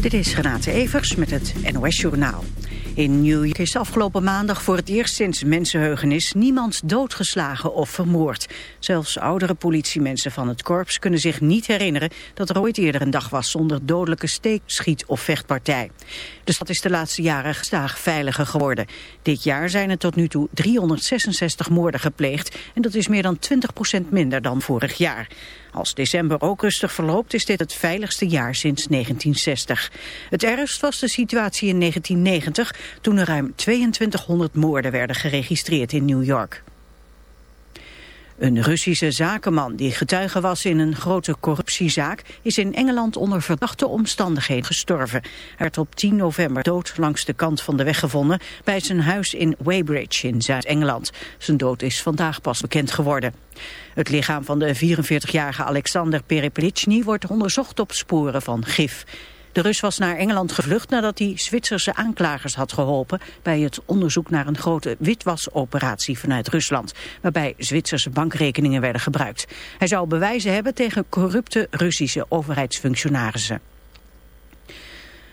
Dit is Renate Evers met het NOS Journaal. In New York is afgelopen maandag voor het eerst sinds mensenheugenis niemand doodgeslagen of vermoord. Zelfs oudere politiemensen van het korps kunnen zich niet herinneren dat er ooit eerder een dag was zonder dodelijke steek, schiet of vechtpartij. De stad is de laatste jaren gestaag veiliger geworden. Dit jaar zijn er tot nu toe 366 moorden gepleegd en dat is meer dan 20% minder dan vorig jaar. Als december ook rustig verloopt is dit het veiligste jaar sinds 1960. Het ergst was de situatie in 1990 toen er ruim 2200 moorden werden geregistreerd in New York. Een Russische zakenman die getuige was in een grote corruptiezaak is in Engeland onder verdachte omstandigheden gestorven. Hij werd op 10 november dood langs de kant van de weg gevonden bij zijn huis in Weybridge in Zuid-Engeland. Zijn dood is vandaag pas bekend geworden. Het lichaam van de 44-jarige Alexander Pereplichny wordt onderzocht op sporen van gif. De Rus was naar Engeland gevlucht nadat hij Zwitserse aanklagers had geholpen bij het onderzoek naar een grote witwasoperatie vanuit Rusland, waarbij Zwitserse bankrekeningen werden gebruikt. Hij zou bewijzen hebben tegen corrupte Russische overheidsfunctionarissen.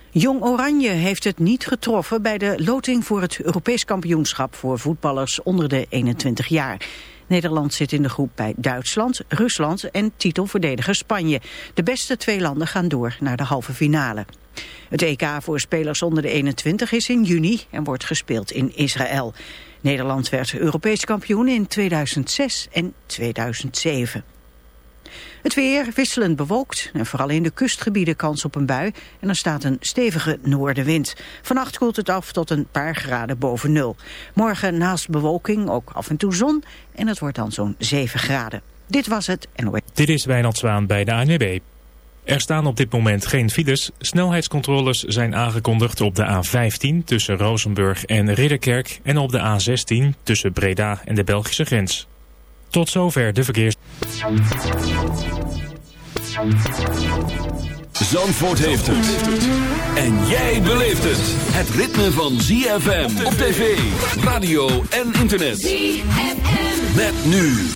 Jong Oranje heeft het niet getroffen bij de loting voor het Europees kampioenschap voor voetballers onder de 21 jaar. Nederland zit in de groep bij Duitsland, Rusland en titelverdediger Spanje. De beste twee landen gaan door naar de halve finale. Het EK voor spelers onder de 21 is in juni en wordt gespeeld in Israël. Nederland werd Europees kampioen in 2006 en 2007. Het weer wisselend bewolkt en vooral in de kustgebieden kans op een bui. En er staat een stevige noordenwind. Vannacht koelt het af tot een paar graden boven nul. Morgen naast bewolking ook af en toe zon en het wordt dan zo'n 7 graden. Dit was het. Dit is Wijnald Zwaan bij de ANWB. Er staan op dit moment geen files. Snelheidscontroles zijn aangekondigd op de A15 tussen Rozenburg en Ridderkerk... en op de A16 tussen Breda en de Belgische grens. Tot zover de verkeers. Zandvoort heeft het. En jij beleeft het. Het ritme van ZFM op tv, radio en internet. ZFM. Met nu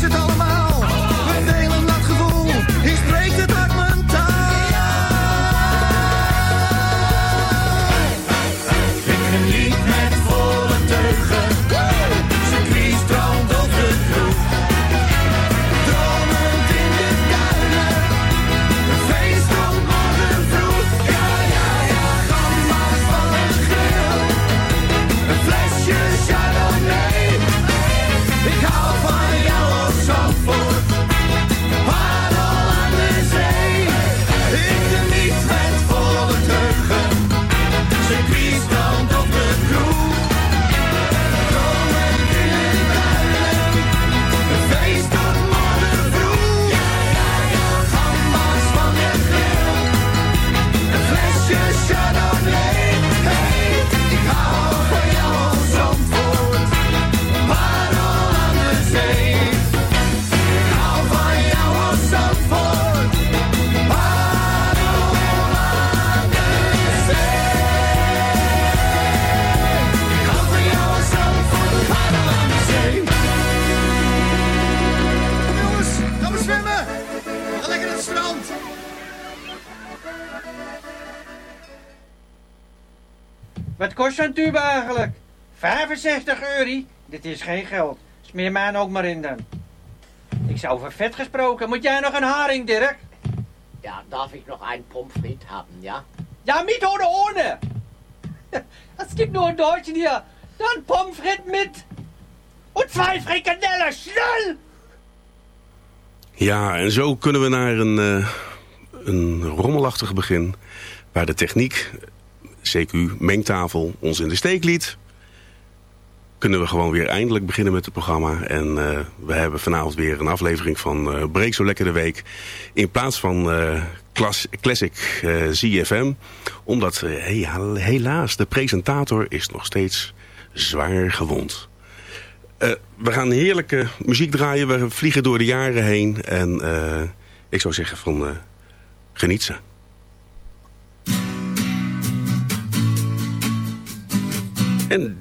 Digital 65 euro? Dit is geen geld. Smeer mij ook maar in dan. Ik zou over vet gesproken. Moet jij nog een haring, Dirk? Ja, darf ik nog een pomfriet hebben, ja? Ja, mit oder ohne? Es gibt nur in Deutschen hier. Dan Pommes frites mit. Und zwei Frikadellen, snel! Ja, en zo kunnen we naar een, uh, een rommelachtig begin... waar de techniek CQ Mengtafel ons in de steek liet... kunnen we gewoon weer eindelijk beginnen met het programma. En uh, we hebben vanavond weer een aflevering van uh, Breek zo lekker de week. In plaats van uh, Classic ZFM. Omdat helaas de presentator is nog steeds zwaar gewond. we gaan heerlijke muziek draaien. We vliegen door de jaren heen. En ik zou zeggen van geniet ze. En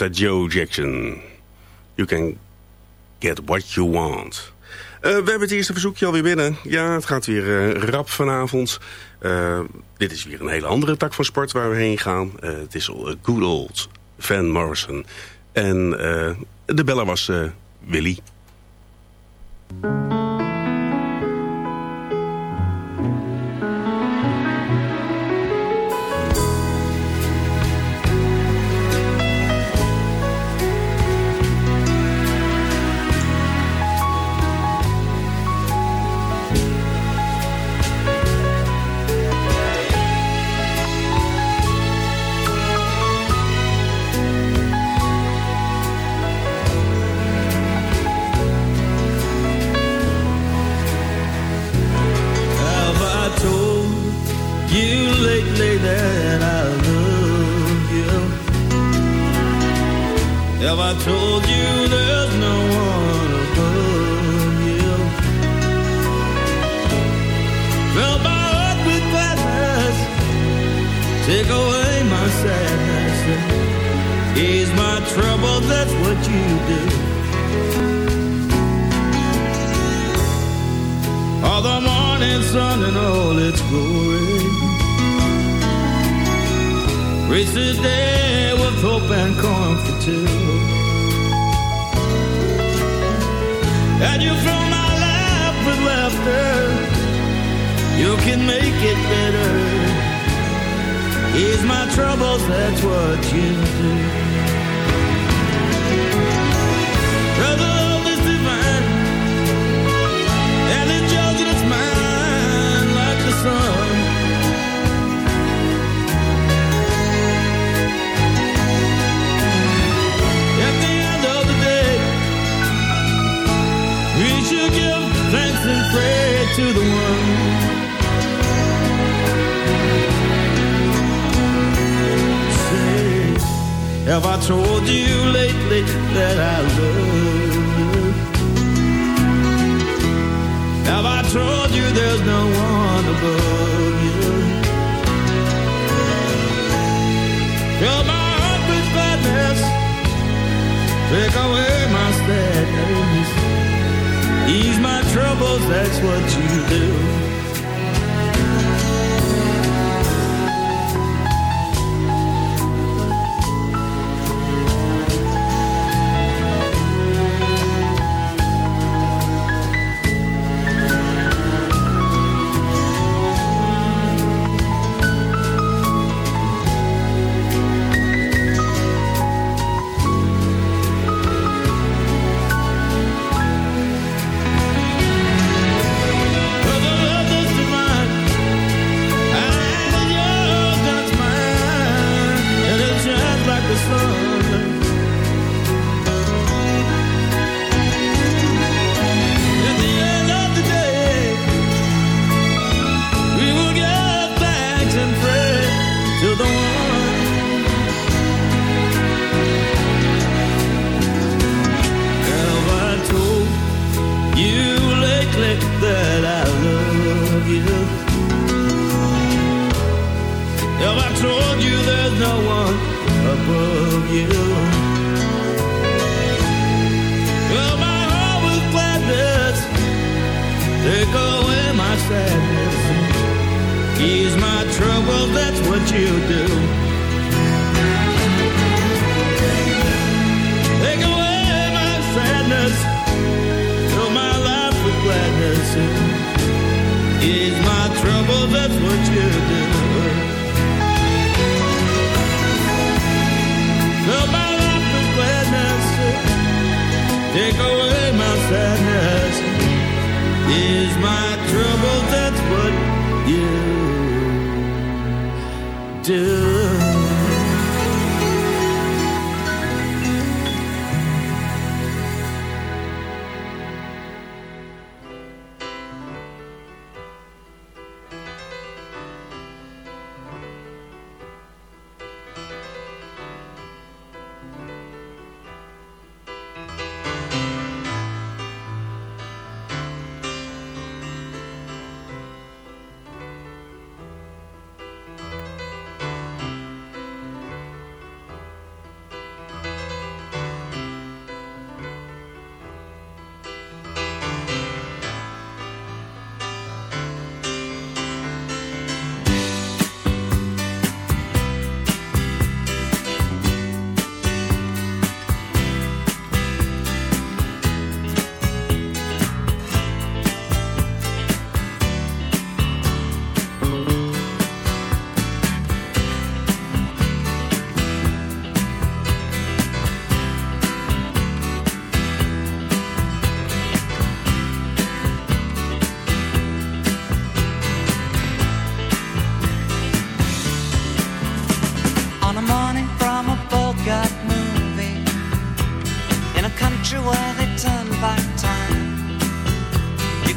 Mr. Joe Jackson. You can get what you want. Uh, we hebben het eerste verzoekje alweer binnen. Ja, het gaat weer uh, rap vanavond. Uh, dit is weer een hele andere tak van sport waar we heen gaan. het is good old Van Morrison. En de beller was Willy. Have I told you lately that I love you? Have I told you there's no one above that's what you do.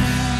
time.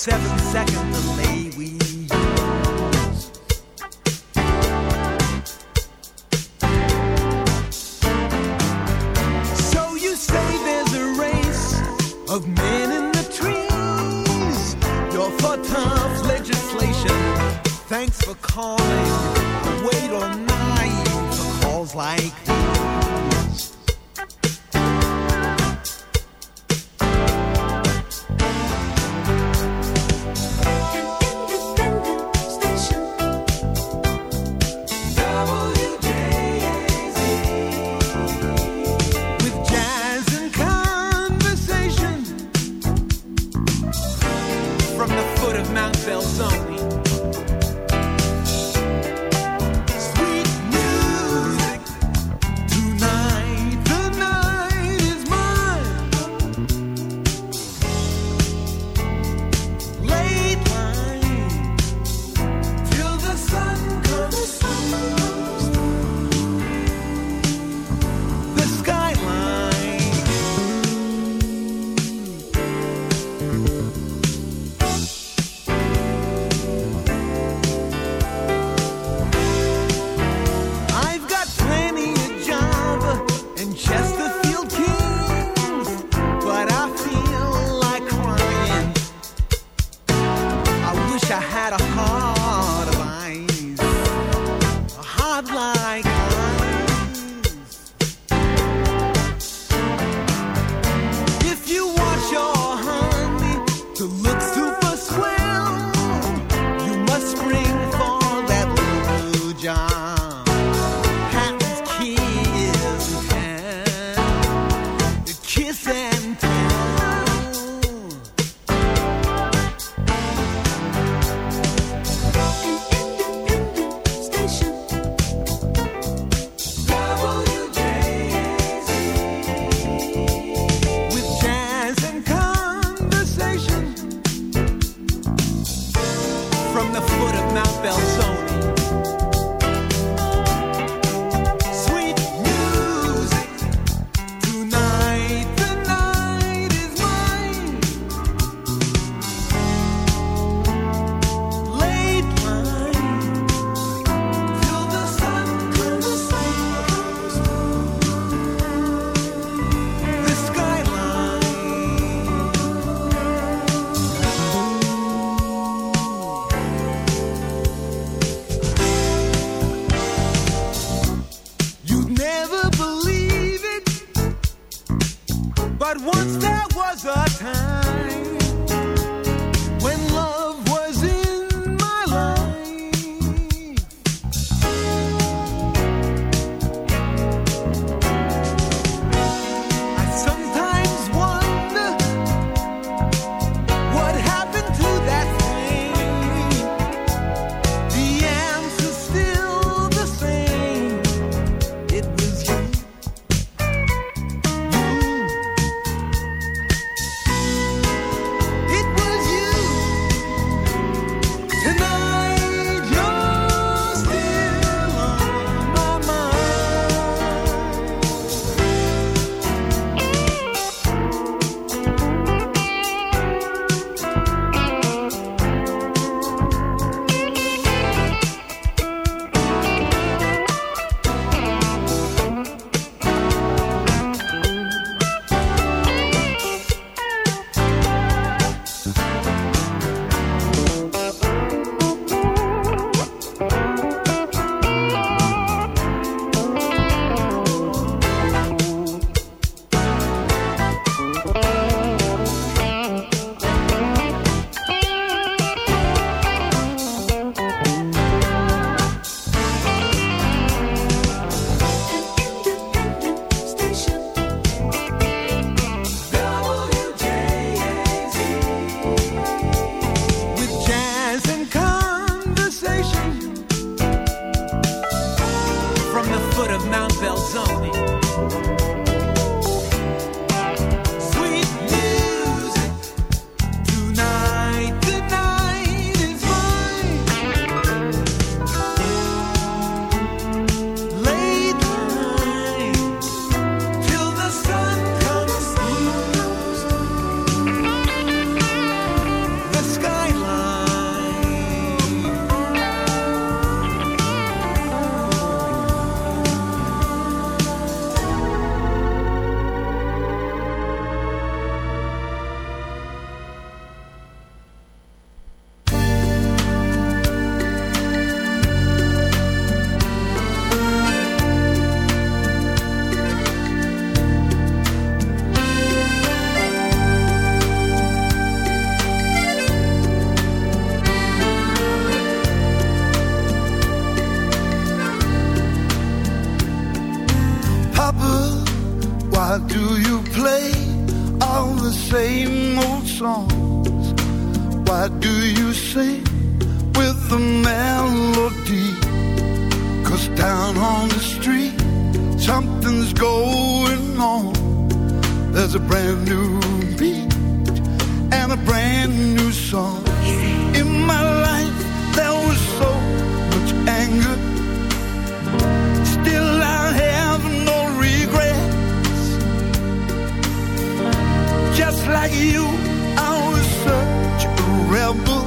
seven second delay we use. So you say there's a race of men in the trees. Your for tough legislation. Thanks for calling. Wait all night for calls like these. Songs? Why do you sing with the melody? Cause down on the street, something's going on. There's a brand new beat and a brand new song. In my life, there was so much anger. Still, I have no regrets. Just like you, a.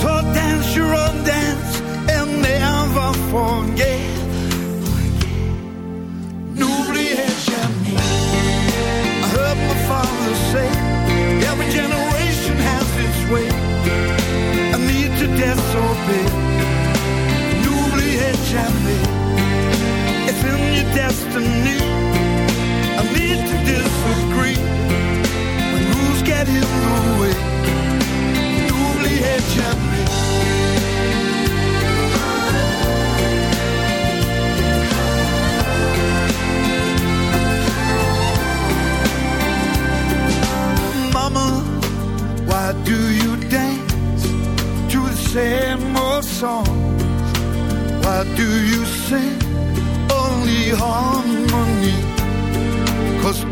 So dance your own dance and never forget. N'oubliez jamais. I heard my father say, every generation has its way. I need to disobey. N'oubliez jamais. It's in your destiny. I need to disagree. When rules get in the way.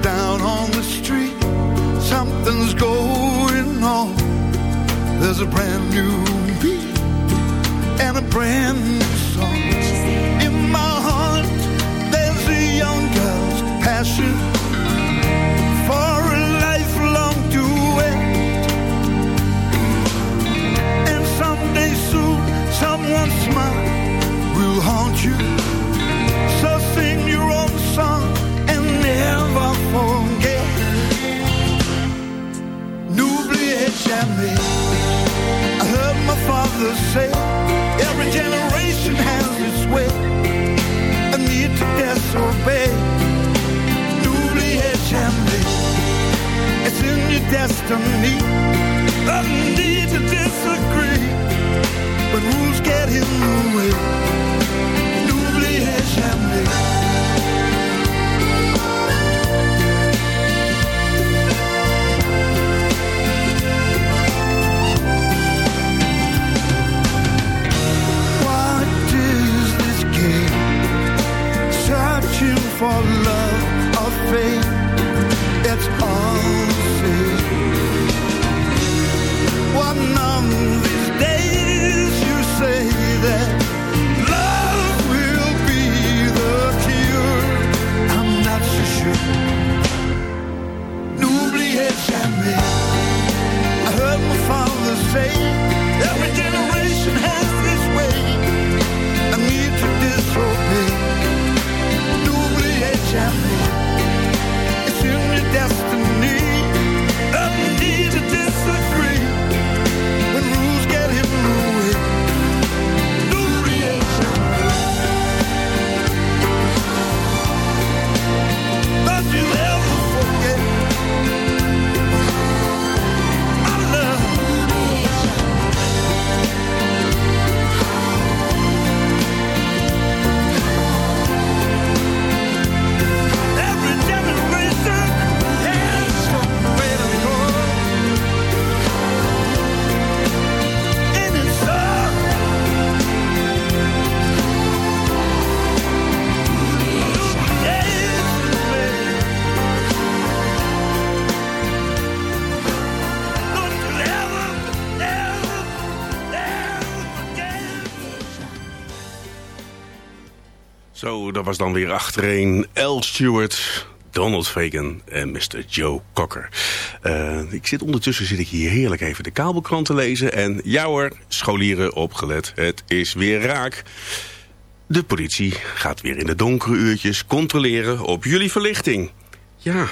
Down on the street, something's going on. There's a brand new beat and a brand new dat was dan weer achtereen L. Stewart, Donald Fagan en Mr. Joe Cocker. Eh, ik zit ondertussen zit ik hier heerlijk even de kabelkrant te lezen. En ja hoor, scholieren opgelet, het is weer raak. De politie gaat weer in de donkere uurtjes controleren op jullie verlichting. Ja,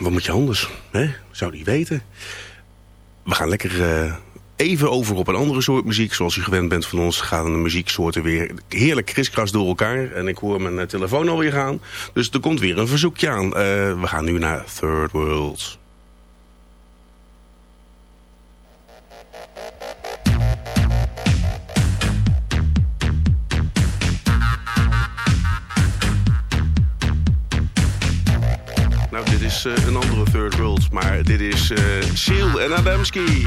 wat moet je anders, hè? Zou die weten. We gaan lekker eh, even over op een andere soort muziek. Zoals u gewend bent van ons gaan de muzieksoorten weer heerlijk kriskras door elkaar. En ik hoor mijn eh, telefoon alweer gaan. Dus er komt weer een verzoekje aan. Eh, we gaan nu naar Third World. dit is uh, een andere third world. Maar dit is uh, Seal en Adamski.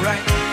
alright.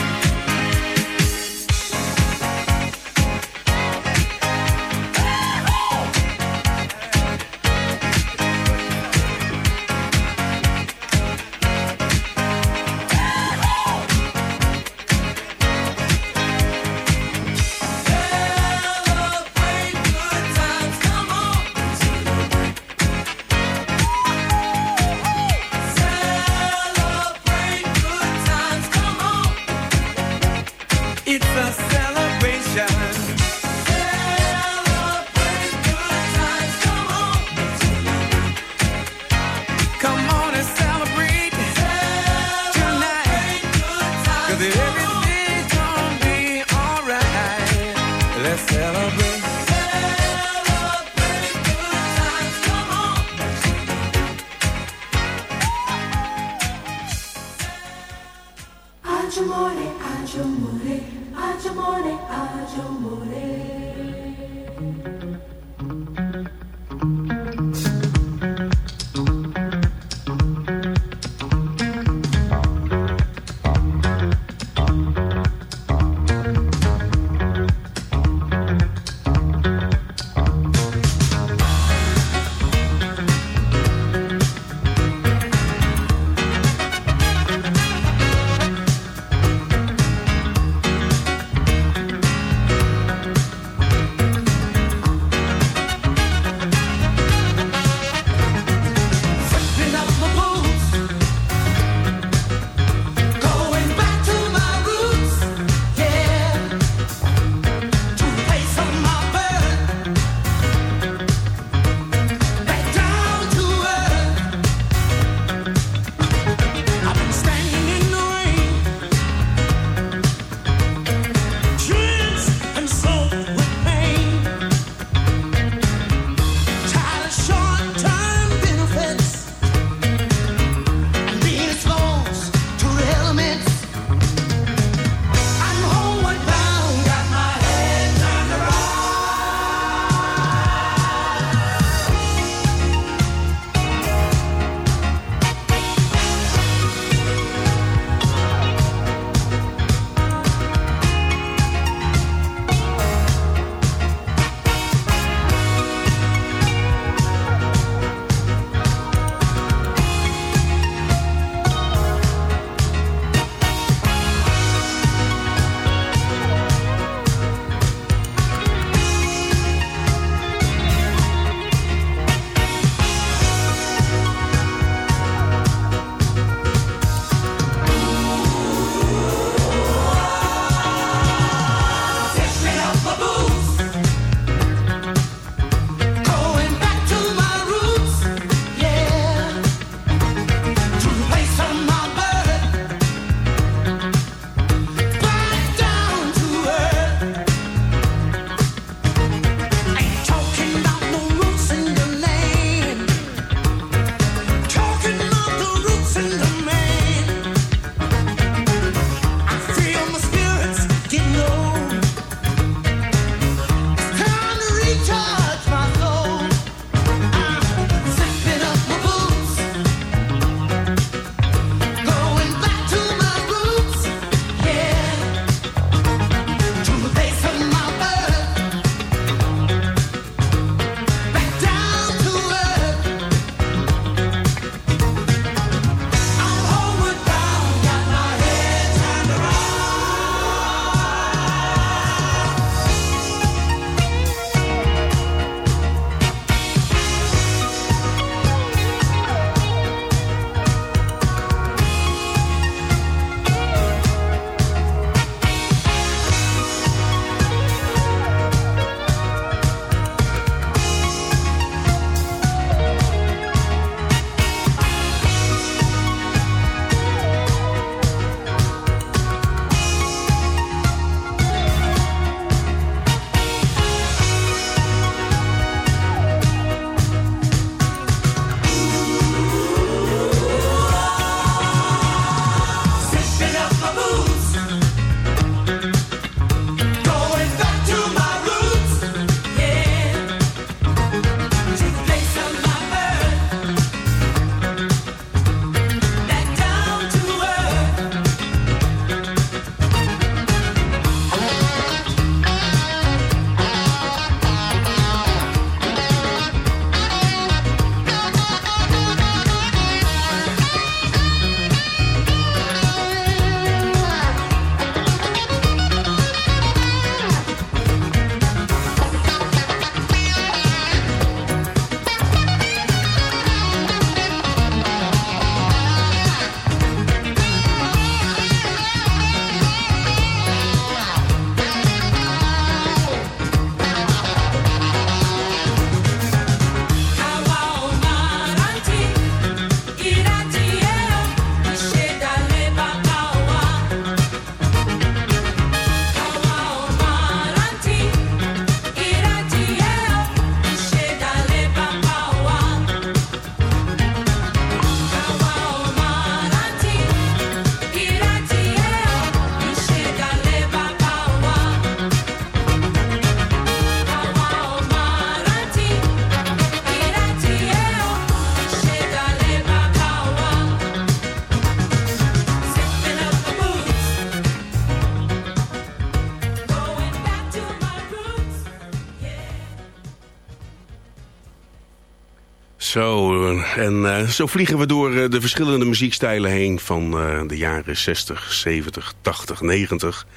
En uh, zo vliegen we door uh, de verschillende muziekstijlen heen van de jaren 60, 70, 80, 90.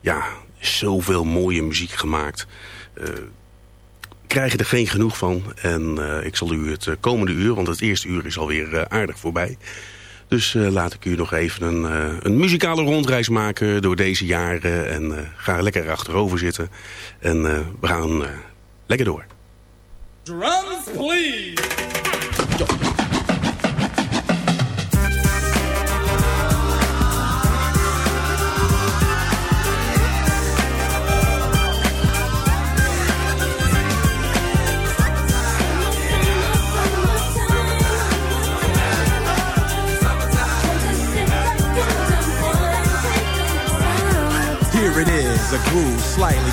ja, zoveel mooie muziek gemaakt. krijg je er geen genoeg van. En ik zal u het komende uur, want het eerste uur is alweer aardig voorbij. Dus laat ik u nog even een, een muzikale rondreis maken door deze jaren. En ga lekker achterover zitten. En we gaan lekker door. Drums, please. Here it is, a groove slightly